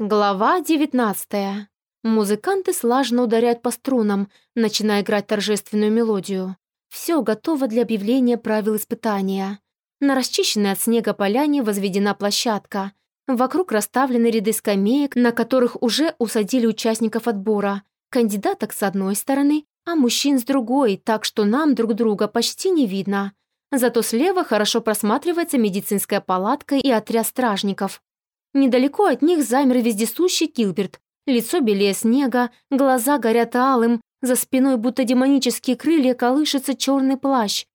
Глава 19. Музыканты слажно ударяют по струнам, начиная играть торжественную мелодию. Все готово для объявления правил испытания. На расчищенной от снега поляне возведена площадка. Вокруг расставлены ряды скамеек, на которых уже усадили участников отбора. Кандидаток с одной стороны, а мужчин с другой, так что нам друг друга почти не видно. Зато слева хорошо просматривается медицинская палатка и отряд стражников. Недалеко от них замер вездесущий Килберт. Лицо белее снега, глаза горят алым, за спиной будто демонические крылья колышется черный плащ.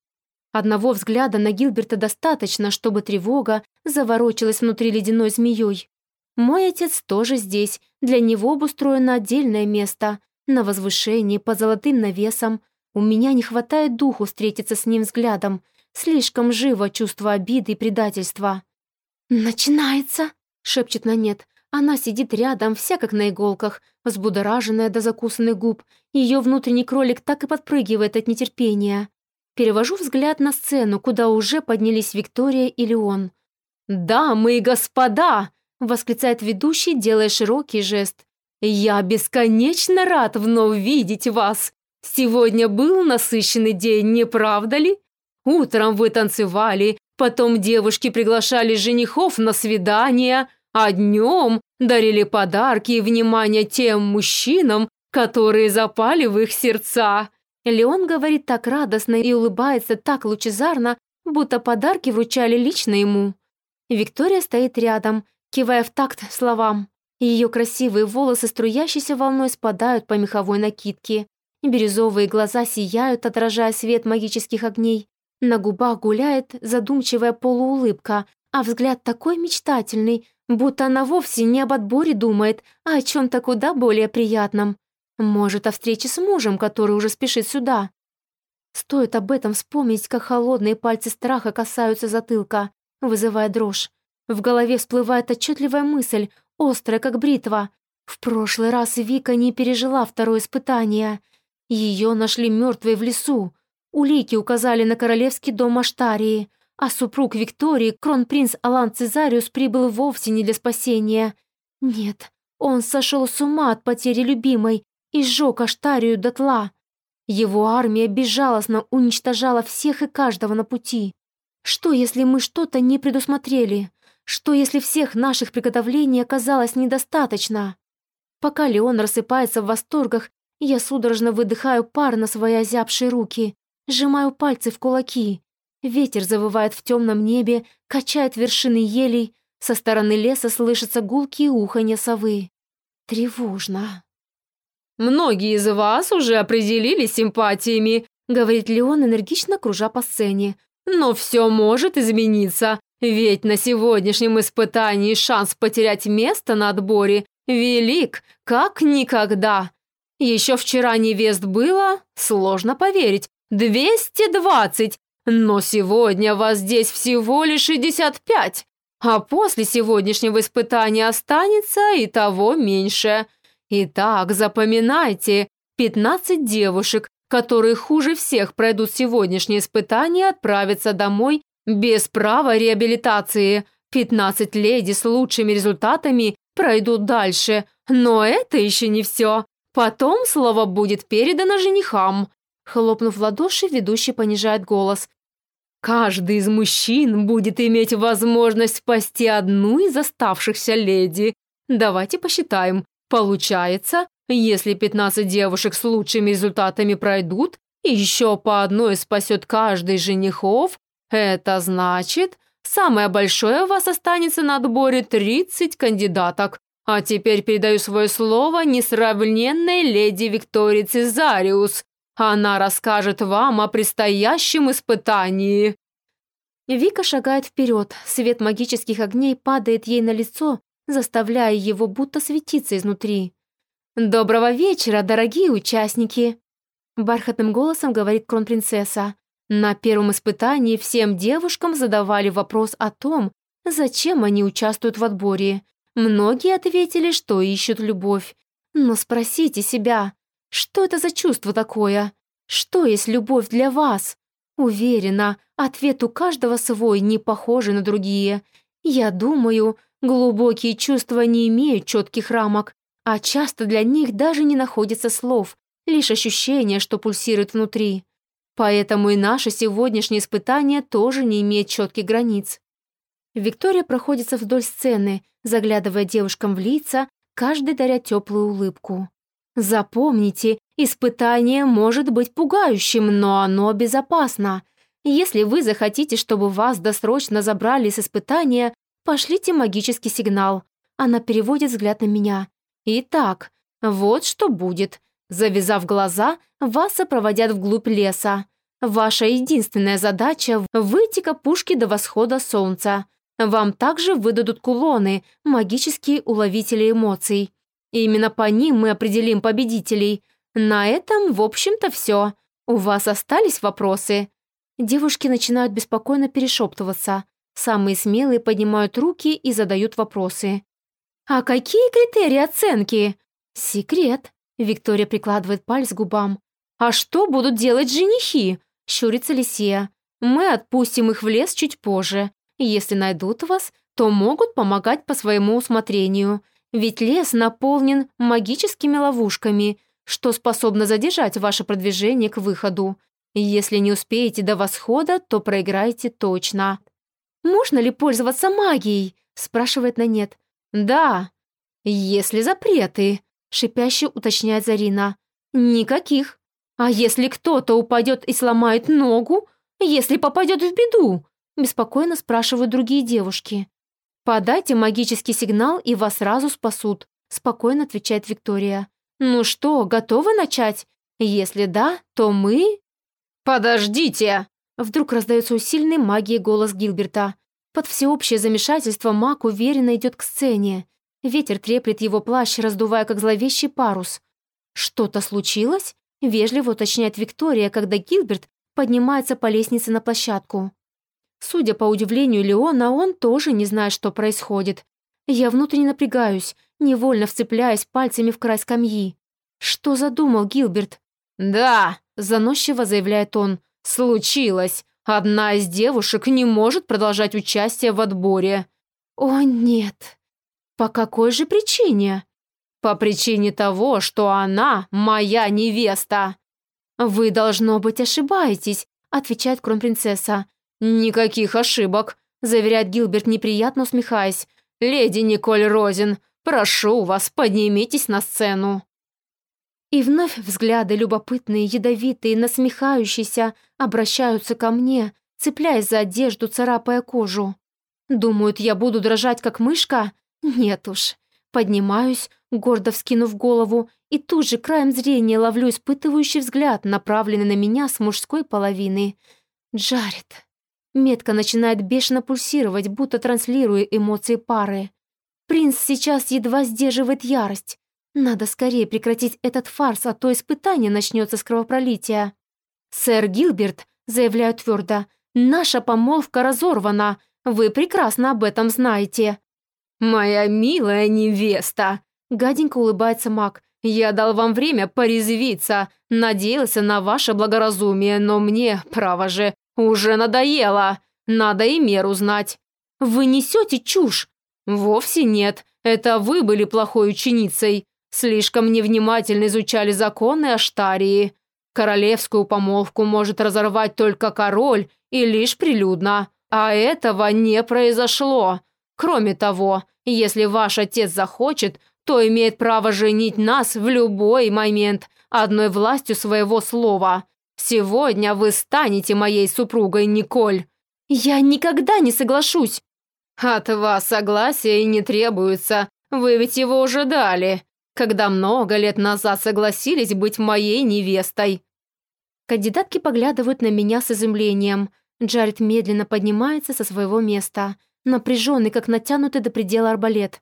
Одного взгляда на Гилберта достаточно, чтобы тревога заворочилась внутри ледяной змеей. Мой отец тоже здесь, для него обустроено отдельное место, на возвышении, под золотым навесом. У меня не хватает духу встретиться с ним взглядом, слишком живо чувство обиды и предательства. «Начинается!» Шепчет на нет. Она сидит рядом, вся как на иголках, взбудораженная до закусанных губ. Ее внутренний кролик так и подпрыгивает от нетерпения. Перевожу взгляд на сцену, куда уже поднялись Виктория и Леон. «Дамы и господа!» — восклицает ведущий, делая широкий жест. «Я бесконечно рад вновь видеть вас! Сегодня был насыщенный день, не правда ли? Утром вы танцевали, Потом девушки приглашали женихов на свидания, а днем дарили подарки и внимание тем мужчинам, которые запали в их сердца. Леон говорит так радостно и улыбается так лучезарно, будто подарки вручали лично ему. Виктория стоит рядом, кивая в такт словам. Ее красивые волосы, струящейся волной, спадают по меховой накидке. Бирюзовые глаза сияют, отражая свет магических огней. На губах гуляет задумчивая полуулыбка, а взгляд такой мечтательный, будто она вовсе не об отборе думает, а о чем-то куда более приятном. Может, о встрече с мужем, который уже спешит сюда. Стоит об этом вспомнить, как холодные пальцы страха касаются затылка, вызывая дрожь. В голове всплывает отчетливая мысль, острая, как бритва. В прошлый раз Вика не пережила второе испытание. Ее нашли мертвой в лесу. Улики указали на королевский дом Аштарии, а супруг Виктории, кронпринц Алан Цезариус, прибыл вовсе не для спасения. Нет, он сошел с ума от потери любимой и сжег Аштарию дотла. Его армия безжалостно уничтожала всех и каждого на пути. Что, если мы что-то не предусмотрели? Что, если всех наших приготовлений оказалось недостаточно? Пока Леон рассыпается в восторгах, я судорожно выдыхаю пар на свои озябшие руки. Сжимаю пальцы в кулаки. Ветер завывает в темном небе, качает вершины елей. Со стороны леса слышатся гулкие уханья совы. Тревожно. «Многие из вас уже определились симпатиями», — говорит Леон, энергично кружа по сцене. «Но все может измениться, ведь на сегодняшнем испытании шанс потерять место на отборе велик, как никогда. Еще вчера невест было, сложно поверить, Двести двадцать, но сегодня вас здесь всего лишь шестьдесят пять, а после сегодняшнего испытания останется и того меньше. Итак, запоминайте, пятнадцать девушек, которые хуже всех пройдут сегодняшнее испытание, отправятся домой без права реабилитации. Пятнадцать леди с лучшими результатами пройдут дальше, но это еще не все. Потом слово будет передано женихам. Хлопнув в ладоши, ведущий понижает голос. «Каждый из мужчин будет иметь возможность спасти одну из оставшихся леди. Давайте посчитаем. Получается, если 15 девушек с лучшими результатами пройдут, и еще по одной спасет каждый женихов, это значит, самое большое у вас останется на отборе 30 кандидаток. А теперь передаю свое слово несравненной леди Виктории Цезариус, она расскажет вам о предстоящем испытании». Вика шагает вперед, свет магических огней падает ей на лицо, заставляя его будто светиться изнутри. «Доброго вечера, дорогие участники!» Бархатным голосом говорит кронпринцесса. На первом испытании всем девушкам задавали вопрос о том, зачем они участвуют в отборе. Многие ответили, что ищут любовь. Но спросите себя, что это за чувство такое? Что есть любовь для вас? Уверена, ответ у каждого свой, не похожий на другие. Я думаю, Глубокие чувства не имеют четких рамок, а часто для них даже не находится слов, лишь ощущение, что пульсирует внутри. Поэтому и наше сегодняшнее испытание тоже не имеет четких границ. Виктория проходится вдоль сцены, заглядывая девушкам в лица, каждый даря теплую улыбку. Запомните, испытание может быть пугающим, но оно безопасно. Если вы захотите, чтобы вас досрочно забрали с испытания, пошлите магический сигнал. Она переводит взгляд на меня. Итак, вот что будет. Завязав глаза, вас сопроводят вглубь леса. Ваша единственная задача – выйти к опушке до восхода солнца. Вам также выдадут кулоны, магические уловители эмоций. И именно по ним мы определим победителей. На этом, в общем-то, все. У вас остались вопросы?» Девушки начинают беспокойно перешептываться. Самые смелые поднимают руки и задают вопросы. «А какие критерии оценки?» «Секрет», — Виктория прикладывает палец к губам. «А что будут делать женихи?» — щурится Лисия. «Мы отпустим их в лес чуть позже. Если найдут вас, то могут помогать по своему усмотрению. Ведь лес наполнен магическими ловушками, что способно задержать ваше продвижение к выходу. Если не успеете до восхода, то проиграете точно. «Можно ли пользоваться магией?» – спрашивает Нанет. «Да, если запреты», – шипяще уточняет Зарина. «Никаких. А если кто-то упадет и сломает ногу? Если попадет в беду?» Беспокойно спрашивают другие девушки. «Подайте магический сигнал, и вас сразу спасут», спокойно отвечает Виктория. «Ну что, готовы начать? Если да, то мы...» «Подождите!» Вдруг раздается усиленный магией голос Гилберта. Под всеобщее замешательство маг уверенно идет к сцене. Ветер треплет его плащ, раздувая как зловещий парус. «Что-то случилось?» – вежливо уточняет Виктория, когда Гилберт поднимается по лестнице на площадку. Судя по удивлению Леона, он тоже не знает, что происходит. Я внутренне напрягаюсь, невольно вцепляясь пальцами в край скамьи. Что задумал Гилберт? «Да», — заносчиво заявляет он, — «случилось. Одна из девушек не может продолжать участие в отборе». «О, нет. По какой же причине?» «По причине того, что она моя невеста». «Вы, должно быть, ошибаетесь», — отвечает кронпринцесса. «Никаких ошибок», — заверяет Гилберт, неприятно усмехаясь. «Леди Николь Розин, прошу вас, поднимитесь на сцену». И вновь взгляды любопытные, ядовитые, насмехающиеся обращаются ко мне, цепляясь за одежду, царапая кожу. Думают, я буду дрожать, как мышка? Нет уж. Поднимаюсь, гордо вскинув голову, и тут же краем зрения ловлю испытывающий взгляд, направленный на меня с мужской половины. Джаред. Метка начинает бешено пульсировать, будто транслируя эмоции пары. Принц сейчас едва сдерживает ярость. Надо скорее прекратить этот фарс, а то испытание начнется с кровопролития. «Сэр Гилберт», заявляю твердо, «наша помолвка разорвана. Вы прекрасно об этом знаете». «Моя милая невеста», гаденько улыбается маг, «я дал вам время порезвиться, надеялся на ваше благоразумие, но мне, право же, «Уже надоело. Надо и меру знать». «Вы несете чушь?» «Вовсе нет. Это вы были плохой ученицей. Слишком невнимательно изучали законы Аштарии. Королевскую помолвку может разорвать только король и лишь прилюдно. А этого не произошло. Кроме того, если ваш отец захочет, то имеет право женить нас в любой момент, одной властью своего слова. Сегодня вы станете моей супругой, Николь. Я никогда не соглашусь. От вас согласия не требуется. Вы ведь его уже дали, когда много лет назад согласились быть моей невестой. Кандидатки поглядывают на меня с изумлением. Джаред медленно поднимается со своего места, напряженный, как натянутый до предела арбалет.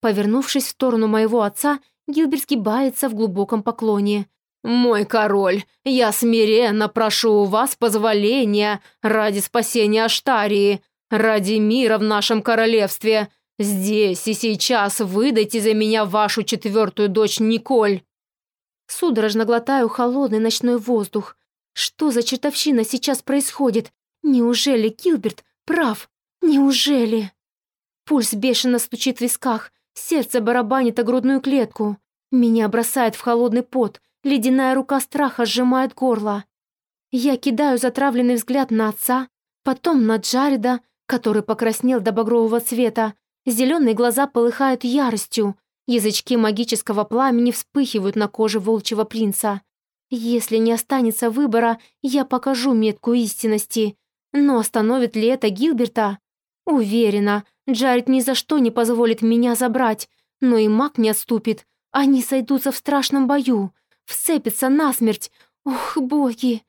Повернувшись в сторону моего отца, Гилберт сгибается в глубоком поклоне. «Мой король, я смиренно прошу у вас позволения ради спасения Аштарии, ради мира в нашем королевстве. Здесь и сейчас выдайте за меня вашу четвертую дочь Николь». Судорожно глотаю холодный ночной воздух. Что за чертовщина сейчас происходит? Неужели Гилберт прав? Неужели? Пульс бешено стучит в висках, сердце барабанит о грудную клетку. Меня бросает в холодный пот, ледяная рука страха сжимает горло. Я кидаю затравленный взгляд на отца, потом на Джареда, который покраснел до багрового цвета. Зеленые глаза полыхают яростью, язычки магического пламени вспыхивают на коже волчьего принца. Если не останется выбора, я покажу метку истинности. Но остановит ли это Гилберта? Уверена, Джаред ни за что не позволит меня забрать, но и маг не отступит. Они сойдутся в страшном бою, вцепятся насмерть. Ох, боги!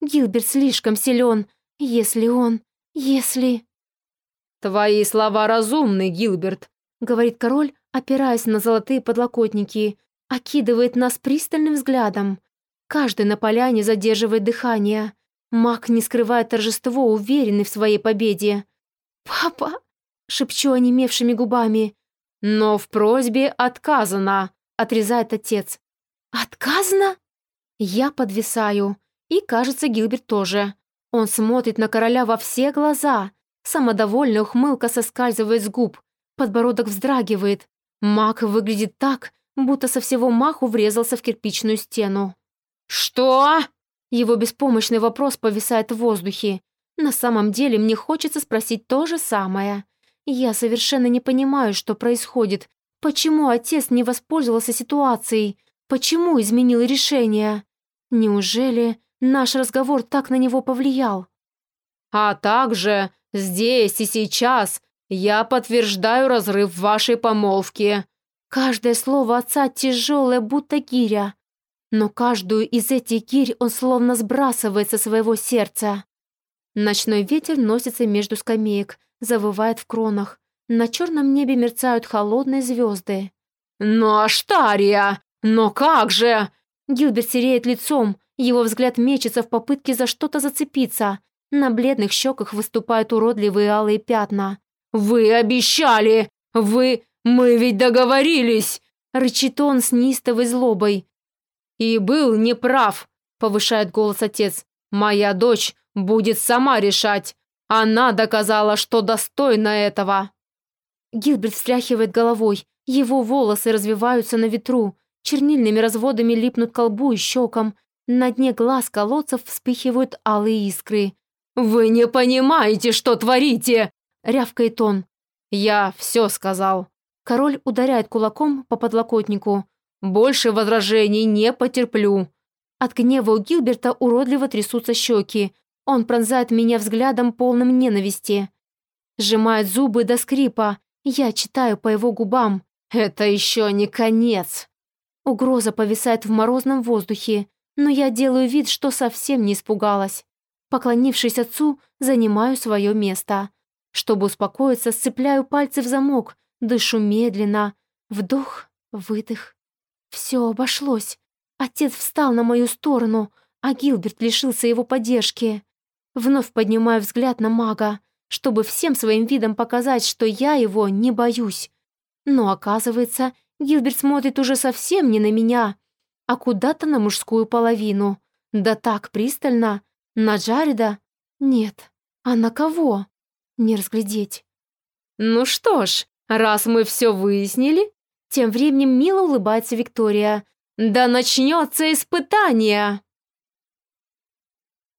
Гилберт слишком силен. Если он... Если... «Твои слова разумны, Гилберт», — говорит король, опираясь на золотые подлокотники, окидывает нас пристальным взглядом. Каждый на поляне задерживает дыхание. Маг не скрывает торжество, уверенный в своей победе. «Папа!» — шепчу онемевшими губами. «Но в просьбе отказано», — отрезает отец. «Отказано?» Я подвисаю. И, кажется, Гилберт тоже. Он смотрит на короля во все глаза. Самодовольная ухмылка соскальзывает с губ. Подбородок вздрагивает. Маг выглядит так, будто со всего маху врезался в кирпичную стену. «Что?» Его беспомощный вопрос повисает в воздухе. На самом деле мне хочется спросить то же самое. Я совершенно не понимаю, что происходит. Почему отец не воспользовался ситуацией? Почему изменил решение? Неужели наш разговор так на него повлиял? А также здесь и сейчас я подтверждаю разрыв вашей помолвки. Каждое слово отца тяжелое, будто гиря. Но каждую из этих гирь он словно сбрасывает со своего сердца. Ночной ветер носится между скамеек, завывает в кронах. На черном небе мерцают холодные звезды. «Но Аштария! Но как же!» Гилберт сереет лицом, его взгляд мечется в попытке за что-то зацепиться. На бледных щеках выступают уродливые алые пятна. «Вы обещали! Вы... Мы ведь договорились!» Рычит он с неистовой злобой. «И был неправ», — повышает голос отец. «Моя дочь будет сама решать. Она доказала, что достойна этого». Гилберт встряхивает головой. Его волосы развиваются на ветру. Чернильными разводами липнут к колбу и щекам. На дне глаз колодцев вспыхивают алые искры. «Вы не понимаете, что творите!» — рявкает он. «Я все сказал». Король ударяет кулаком по подлокотнику. Больше возражений не потерплю». От гнева у Гилберта уродливо трясутся щеки. Он пронзает меня взглядом полным ненависти. Сжимает зубы до скрипа. Я читаю по его губам. «Это еще не конец». Угроза повисает в морозном воздухе, но я делаю вид, что совсем не испугалась. Поклонившись отцу, занимаю свое место. Чтобы успокоиться, сцепляю пальцы в замок, дышу медленно. Вдох, выдох. Все обошлось. Отец встал на мою сторону, а Гилберт лишился его поддержки. Вновь поднимаю взгляд на мага, чтобы всем своим видом показать, что я его не боюсь. Но оказывается, Гилберт смотрит уже совсем не на меня, а куда-то на мужскую половину. Да так пристально. На Джареда? Нет. А на кого? Не разглядеть. «Ну что ж, раз мы все выяснили, тем временем мило улыбается Виктория. «Да начнется испытание!»